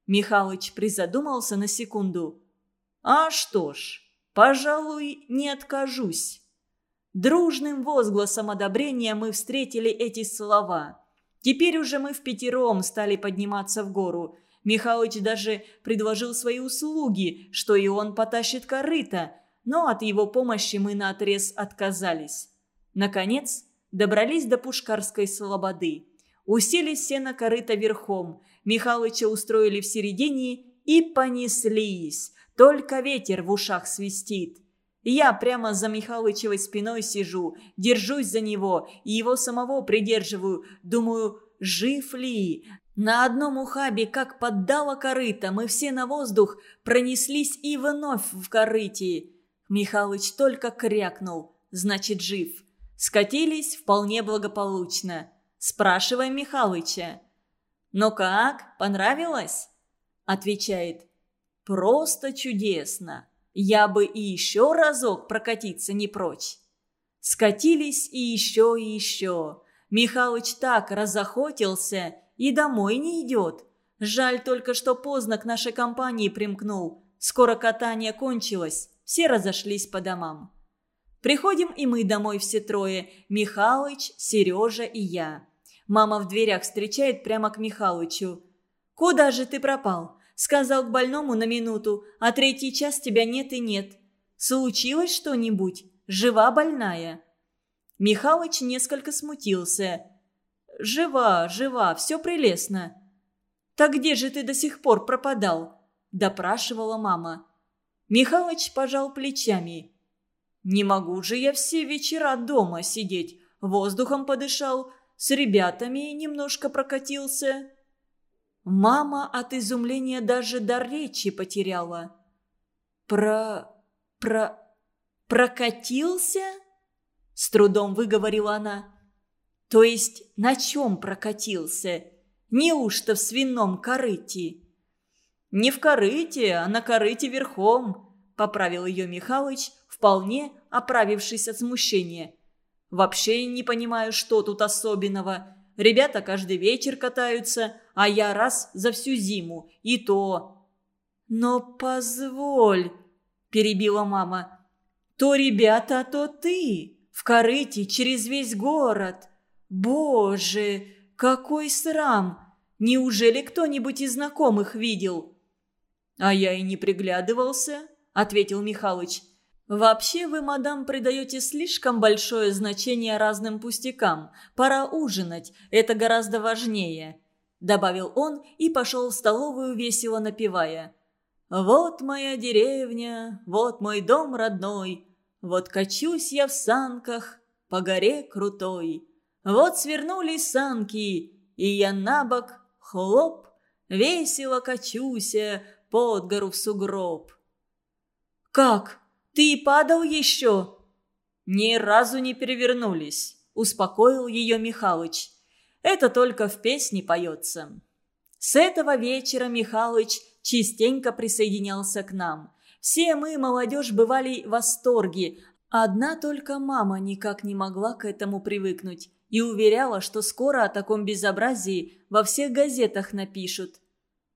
Speaker 1: Михалыч призадумался на секунду. «А что ж, пожалуй, не откажусь». Дружным возгласом одобрения мы встретили эти слова. Теперь уже мы в пятером стали подниматься в гору. Михалыч даже предложил свои услуги, что и он потащит корыто, но от его помощи мы наотрез отказались. Наконец, добрались до Пушкарской слободы. Уселись все на корыто верхом. Михалыча устроили в середине и понеслись. Только ветер в ушах свистит. Я прямо за Михалычевой спиной сижу, держусь за него и его самого придерживаю. Думаю, жив ли? На одном ухабе, как поддало корыто, мы все на воздух пронеслись и вновь в корыте. Михалыч только крякнул, значит, жив. Скатились вполне благополучно. Спрашиваем Михалыча. «Ну как, понравилось?» Отвечает. «Просто чудесно. Я бы и еще разок прокатиться не прочь». Скатились и еще, и еще. Михалыч так разохотился и домой не идет. Жаль только, что поздно к нашей компании примкнул. Скоро катание кончилось, все разошлись по домам. Приходим и мы домой все трое – Михалыч, Сережа и я. Мама в дверях встречает прямо к Михалычу. «Куда же ты пропал?» Сказал к больному на минуту, а третий час тебя нет и нет. Случилось что-нибудь? Жива больная?» Михалыч несколько смутился. «Жива, жива, все прелестно». «Так где же ты до сих пор пропадал?» – допрашивала мама. Михалыч пожал плечами. «Не могу же я все вечера дома сидеть. Воздухом подышал, с ребятами немножко прокатился». Мама от изумления даже дар речи потеряла. «Про... про... прокатился?» С трудом выговорила она. «То есть на чем прокатился? Неужто в свином корыте?» «Не в корыте, а на корыте верхом», — поправил ее Михалыч, вполне оправившись от смущения. Вообще не понимаю, что тут особенного. Ребята каждый вечер катаются, а я раз за всю зиму. И то... «Но позволь», – перебила мама. «То ребята, а то ты. В корыте через весь город. Боже, какой срам! Неужели кто-нибудь из знакомых видел?» «А я и не приглядывался», – ответил Михалыч. «Вообще вы, мадам, придаете слишком большое значение разным пустякам. Пора ужинать, это гораздо важнее», – добавил он и пошел в столовую, весело напевая. «Вот моя деревня, вот мой дом родной, вот качусь я в санках по горе крутой. Вот свернули санки, и я на бок, хлоп, весело качуся под гору в сугроб». «Как?» Ты падал еще?» «Ни разу не перевернулись», – успокоил ее Михалыч. «Это только в песне поется». С этого вечера Михалыч частенько присоединялся к нам. Все мы, молодежь, бывали в восторге. Одна только мама никак не могла к этому привыкнуть и уверяла, что скоро о таком безобразии во всех газетах напишут.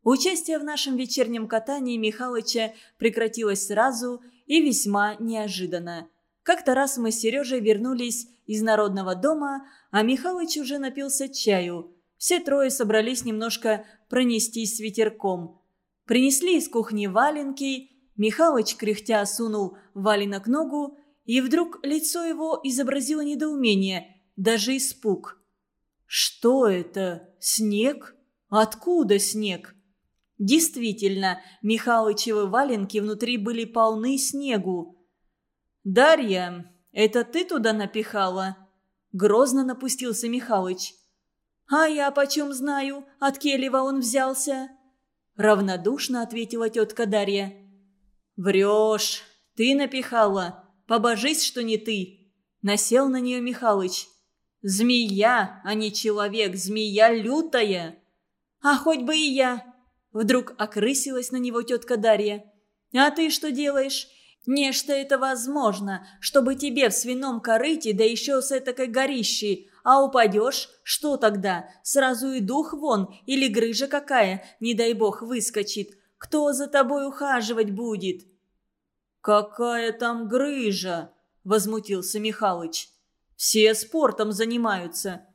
Speaker 1: Участие в нашем вечернем катании Михалыча прекратилось сразу и весьма неожиданно. Как-то раз мы с Сережей вернулись из народного дома, а Михалыч уже напился чаю. Все трое собрались немножко пронестись с ветерком. Принесли из кухни валенки, Михалыч кряхтя сунул валенок ногу, и вдруг лицо его изобразило недоумение, даже испуг. «Что это? Снег? Откуда снег?» Действительно, Михалычевы валенки внутри были полны снегу. «Дарья, это ты туда напихала?» Грозно напустился Михалыч. «А я почем знаю, от Келева он взялся?» Равнодушно ответила тетка Дарья. «Врешь, ты напихала. Побожись, что не ты!» Насел на нее Михалыч. «Змея, а не человек, змея лютая!» «А хоть бы и я!» Вдруг окрысилась на него тетка Дарья. «А ты что делаешь? Нечто это возможно, чтобы тебе в свином корыте, да еще с этакой горищей. А упадешь? Что тогда? Сразу и дух вон, или грыжа какая, не дай бог, выскочит. Кто за тобой ухаживать будет?» «Какая там грыжа?» – возмутился Михалыч. «Все спортом занимаются».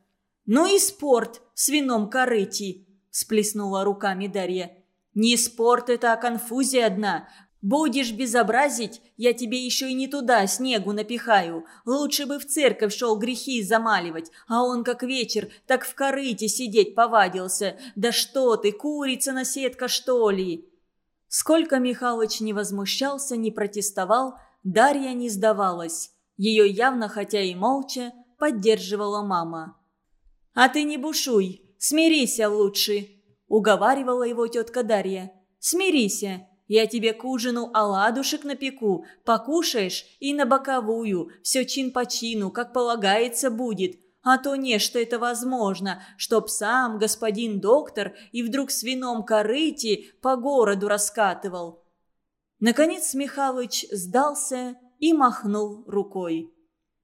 Speaker 1: «Ну и спорт в свином корыте», – сплеснула руками Дарья. «Не спорт это, а конфузия одна. Будешь безобразить, я тебе еще и не туда снегу напихаю. Лучше бы в церковь шел грехи замаливать, а он как вечер, так в корыте сидеть повадился. Да что ты, курица на сетка, что ли?» Сколько Михалыч не возмущался, не протестовал, Дарья не сдавалась. Ее явно, хотя и молча, поддерживала мама. «А ты не бушуй, смирися лучше», – уговаривала его тетка Дарья. «Смирися, я тебе к ужину оладушек напеку, покушаешь и на боковую, все чин по чину, как полагается будет. А то не, что это возможно, чтоб сам господин доктор и вдруг с вином корыти по городу раскатывал». Наконец Михалыч сдался и махнул рукой.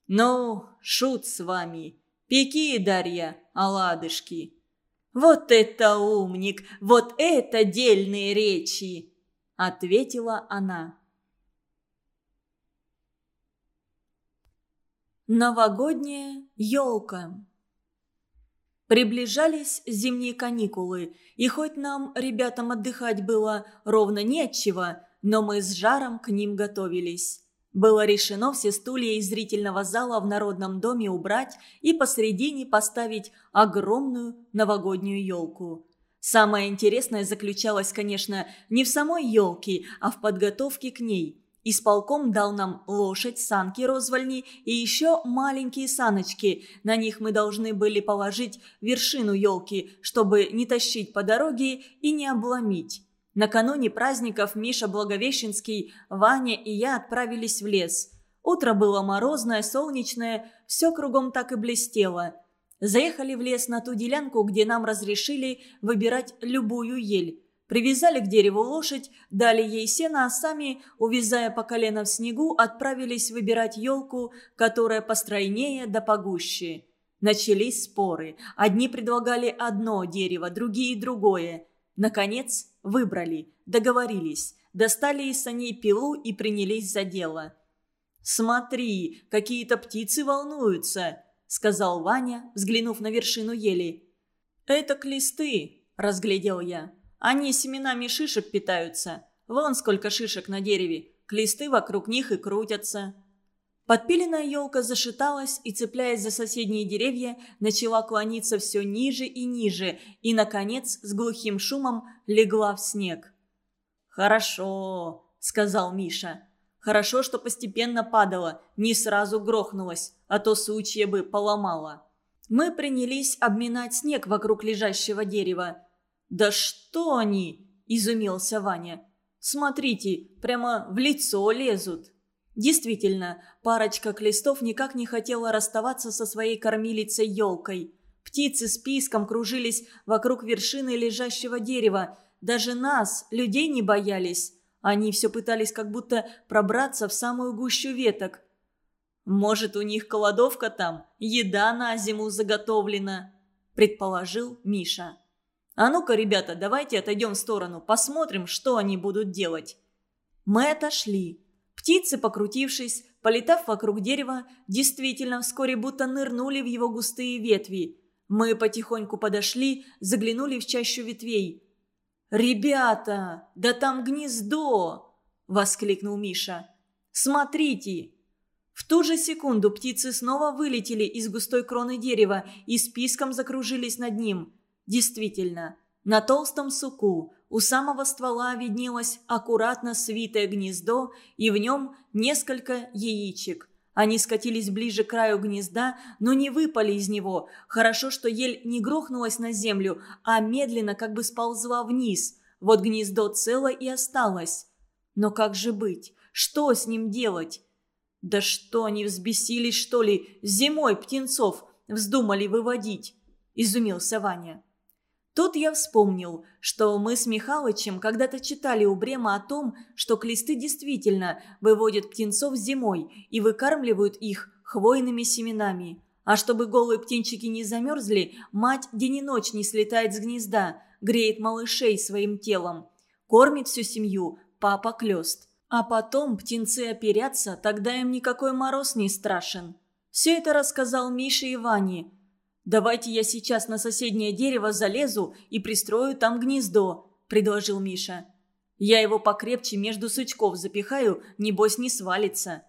Speaker 1: «Ну, шут с вами. Пеки, Дарья, оладышки». «Вот это умник! Вот это дельные речи!» – ответила она. Новогодняя елка Приближались зимние каникулы, и хоть нам, ребятам, отдыхать было ровно нечего, но мы с жаром к ним готовились. Было решено все стулья из зрительного зала в Народном доме убрать и посредине поставить огромную новогоднюю елку. Самое интересное заключалось, конечно, не в самой елке, а в подготовке к ней. Исполком дал нам лошадь, санки розвальни и еще маленькие саночки. На них мы должны были положить вершину елки, чтобы не тащить по дороге и не обломить. Накануне праздников Миша Благовещенский, Ваня и я отправились в лес. Утро было морозное, солнечное, все кругом так и блестело – Заехали в лес на ту делянку, где нам разрешили выбирать любую ель. Привязали к дереву лошадь, дали ей сено, а сами, увязая по колено в снегу, отправились выбирать елку, которая постройнее да погуще. Начались споры. Одни предлагали одно дерево, другие – другое. Наконец, выбрали, договорились, достали из саней пилу и принялись за дело. «Смотри, какие-то птицы волнуются!» сказал Ваня, взглянув на вершину ели. «Это клесты», – разглядел я. «Они семенами шишек питаются. Вон сколько шишек на дереве. Клесты вокруг них и крутятся». Подпиленная елка зашаталась и, цепляясь за соседние деревья, начала клониться все ниже и ниже и, наконец, с глухим шумом легла в снег. «Хорошо», — сказал Миша. Хорошо, что постепенно падала, не сразу грохнулась, а то сучья бы поломала. Мы принялись обминать снег вокруг лежащего дерева. «Да что они?» – изумился Ваня. «Смотрите, прямо в лицо лезут». Действительно, парочка клестов никак не хотела расставаться со своей кормилицей-елкой. Птицы с писком кружились вокруг вершины лежащего дерева. Даже нас, людей, не боялись. Они все пытались как будто пробраться в самую гущу веток. «Может, у них кладовка там, еда на зиму заготовлена», – предположил Миша. «А ну-ка, ребята, давайте отойдем в сторону, посмотрим, что они будут делать». Мы отошли. Птицы, покрутившись, полетав вокруг дерева, действительно вскоре будто нырнули в его густые ветви. Мы потихоньку подошли, заглянули в чащу ветвей. «Ребята, да там гнездо!» – воскликнул Миша. «Смотрите!» В ту же секунду птицы снова вылетели из густой кроны дерева и списком закружились над ним. Действительно, на толстом суку у самого ствола виднелось аккуратно свитое гнездо и в нем несколько яичек. Они скатились ближе к краю гнезда, но не выпали из него. Хорошо, что ель не грохнулась на землю, а медленно как бы сползла вниз. Вот гнездо цело и осталось. Но как же быть? Что с ним делать? Да что, они взбесились, что ли, зимой птенцов вздумали выводить? Изумился Ваня. Тут я вспомнил, что мы с Михалычем когда-то читали у Брема о том, что клесты действительно выводят птенцов зимой и выкармливают их хвойными семенами. А чтобы голые птенчики не замерзли, мать день и ночь не слетает с гнезда, греет малышей своим телом. Кормит всю семью папа Клёст. А потом птенцы оперятся, тогда им никакой мороз не страшен. Все это рассказал Миша и Ване – «Давайте я сейчас на соседнее дерево залезу и пристрою там гнездо», – предложил Миша. «Я его покрепче между сучков запихаю, небось не свалится».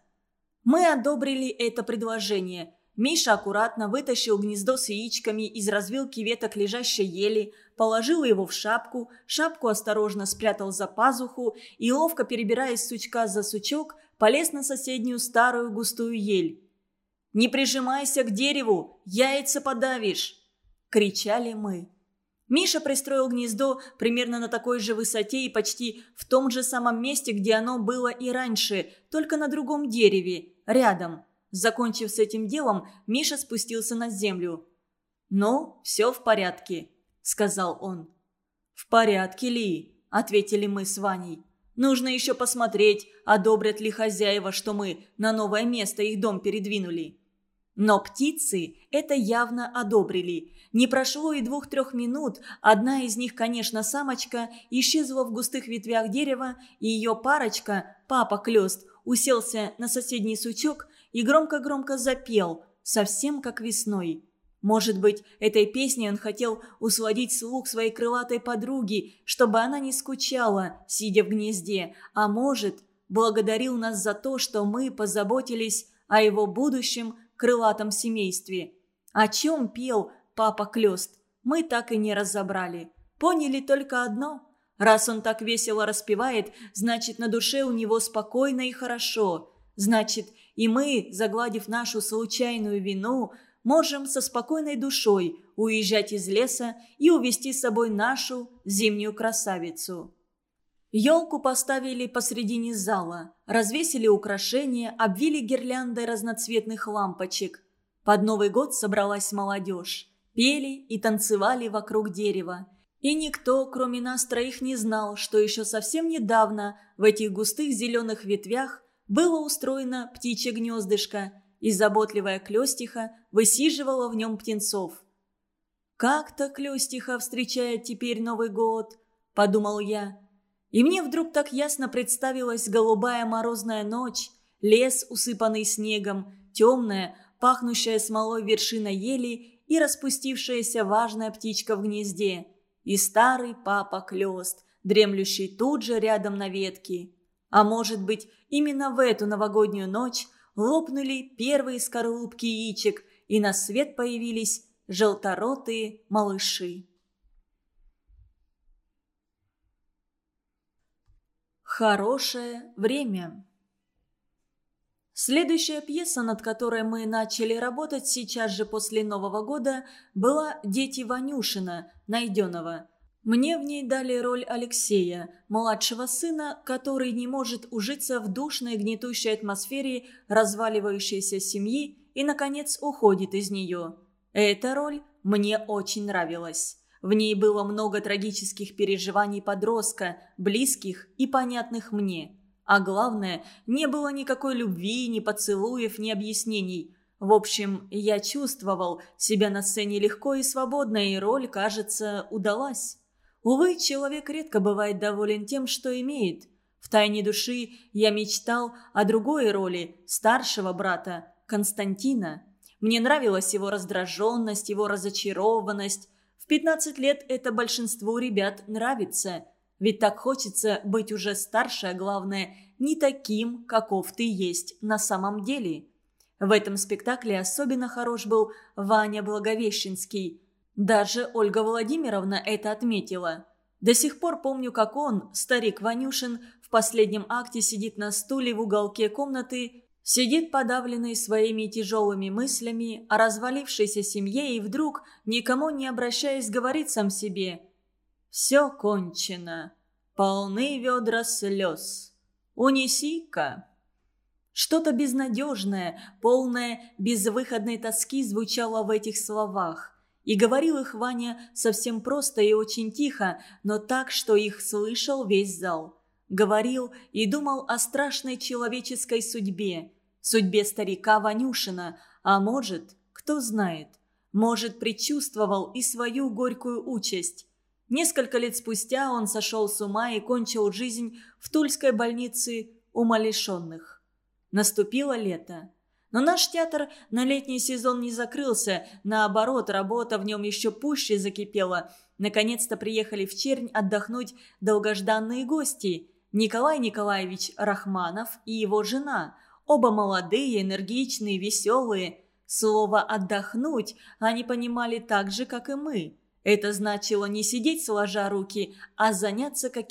Speaker 1: Мы одобрили это предложение. Миша аккуратно вытащил гнездо с яичками из развилки веток лежащей ели, положил его в шапку, шапку осторожно спрятал за пазуху и, ловко перебирая сучка за сучок, полез на соседнюю старую густую ель. «Не прижимайся к дереву, яйца подавишь!» – кричали мы. Миша пристроил гнездо примерно на такой же высоте и почти в том же самом месте, где оно было и раньше, только на другом дереве, рядом. Закончив с этим делом, Миша спустился на землю. «Ну, все в порядке», – сказал он. «В порядке ли?» – ответили мы с Ваней. «Нужно еще посмотреть, одобрят ли хозяева, что мы на новое место их дом передвинули». Но птицы это явно одобрили. Не прошло и двух-трех минут, одна из них, конечно, самочка, исчезла в густых ветвях дерева, и ее парочка, папа Клёст, уселся на соседний сучок и громко-громко запел, совсем как весной. Может быть, этой песней он хотел усладить слух своей крылатой подруги, чтобы она не скучала, сидя в гнезде, а может, благодарил нас за то, что мы позаботились о его будущем крылатом семействе. О чем пел папа Клёст, мы так и не разобрали. Поняли только одно. Раз он так весело распевает, значит, на душе у него спокойно и хорошо. Значит, и мы, загладив нашу случайную вину, можем со спокойной душой уезжать из леса и увести с собой нашу зимнюю красавицу. Елку поставили посредине зала, развесили украшения, обвили гирляндой разноцветных лампочек. Под Новый год собралась молодежь. Пели и танцевали вокруг дерева. И никто, кроме нас троих, не знал, что еще совсем недавно в этих густых зеленых ветвях было устроено птичье гнездышко, и заботливая Клестиха высиживала в нем птенцов. «Как-то Клестиха встречает теперь Новый год», – подумал я. И мне вдруг так ясно представилась голубая морозная ночь, лес, усыпанный снегом, темная, пахнущая смолой вершина ели и распустившаяся важная птичка в гнезде, и старый папа Клёст, дремлющий тут же рядом на ветке. А может быть, именно в эту новогоднюю ночь лопнули первые скорлупки яичек, и на свет появились желторотые малыши. Хорошее время. Следующая пьеса, над которой мы начали работать сейчас же после Нового года, была «Дети Ванюшина» Найденного. Мне в ней дали роль Алексея, младшего сына, который не может ужиться в душной гнетущей атмосфере разваливающейся семьи и, наконец, уходит из нее. Эта роль мне очень нравилась. В ней было много трагических переживаний подростка, близких и понятных мне. А главное, не было никакой любви, ни поцелуев, ни объяснений. В общем, я чувствовал себя на сцене легко и свободно, и роль, кажется, удалась. Увы, человек редко бывает доволен тем, что имеет. В тайне души я мечтал о другой роли, старшего брата, Константина. Мне нравилась его раздраженность, его разочарованность, в 15 лет это большинству ребят нравится. Ведь так хочется быть уже старше, а главное, не таким, каков ты есть на самом деле. В этом спектакле особенно хорош был Ваня Благовещенский. Даже Ольга Владимировна это отметила. До сих пор помню, как он, старик Ванюшин, в последнем акте сидит на стуле в уголке комнаты Сидит подавленный своими тяжелыми мыслями о развалившейся семье и вдруг, никому не обращаясь, говорит сам себе «Все кончено, полны ведра слез, унеси-ка». Что-то безнадежное, полное безвыходной тоски звучало в этих словах. И говорил их Ваня совсем просто и очень тихо, но так, что их слышал весь зал. Говорил и думал о страшной человеческой судьбе, судьбе старика Ванюшина, а может, кто знает, может, предчувствовал и свою горькую участь. Несколько лет спустя он сошел с ума и кончил жизнь в Тульской больнице умалишенных. Наступило лето. Но наш театр на летний сезон не закрылся, наоборот, работа в нем еще пуще закипела. Наконец-то приехали в Чернь отдохнуть долгожданные гости. Николай Николаевич Рахманов и его жена. Оба молодые, энергичные, веселые. Слово «отдохнуть» они понимали так же, как и мы. Это значило не сидеть сложа руки, а заняться каким